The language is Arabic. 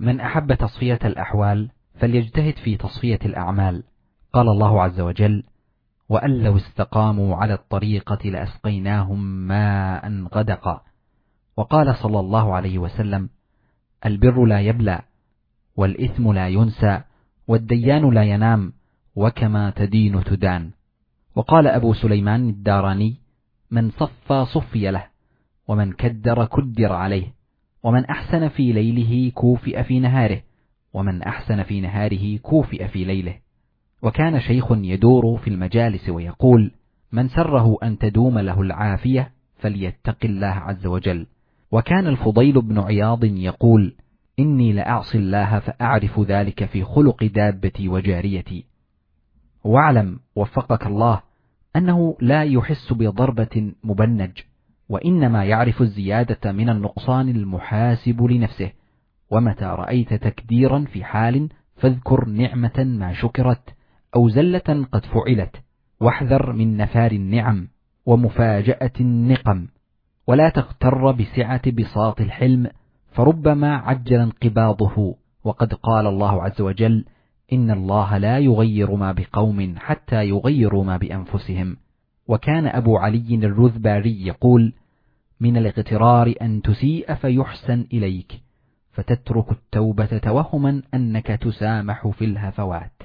من أحب تصفية الأحوال فليجتهد في تصفية الأعمال قال الله عز وجل وأن لو استقاموا على الطريقة لأسقيناهم ماء غدقا وقال صلى الله عليه وسلم البر لا يبلى والإثم لا ينسى والديان لا ينام وكما تدين تدان وقال أبو سليمان الداراني من صفى صفي له ومن كدر كدر عليه ومن أحسن في ليله كوفئ في نهاره ومن أحسن في نهاره كوفئ في ليله. وكان شيخ يدور في المجالس ويقول من سره أن تدوم له العافية فليتق الله عز وجل. وكان الفضيل بن عياض يقول إني لأعصي الله فأعرف ذلك في خلق دابتي وجاريتي. واعلم وفقك الله أنه لا يحس بضربة مبنج. وإنما يعرف الزيادة من النقصان المحاسب لنفسه. ومتى رأيت تكديرا في حال فاذكر نعمة ما شكرت أو زلة قد فعلت واحذر من نفار النعم ومفاجأة النقم. ولا تغتر بسعة بساط الحلم فربما عجل انقباضه. وقد قال الله عز وجل إن الله لا يغير ما بقوم حتى يغيروا ما بأنفسهم. وكان أبو علي الرذباري يقول من الاغترار أن تسيء فيحسن إليك فتترك التوبة توهما أنك تسامح في الهفوات.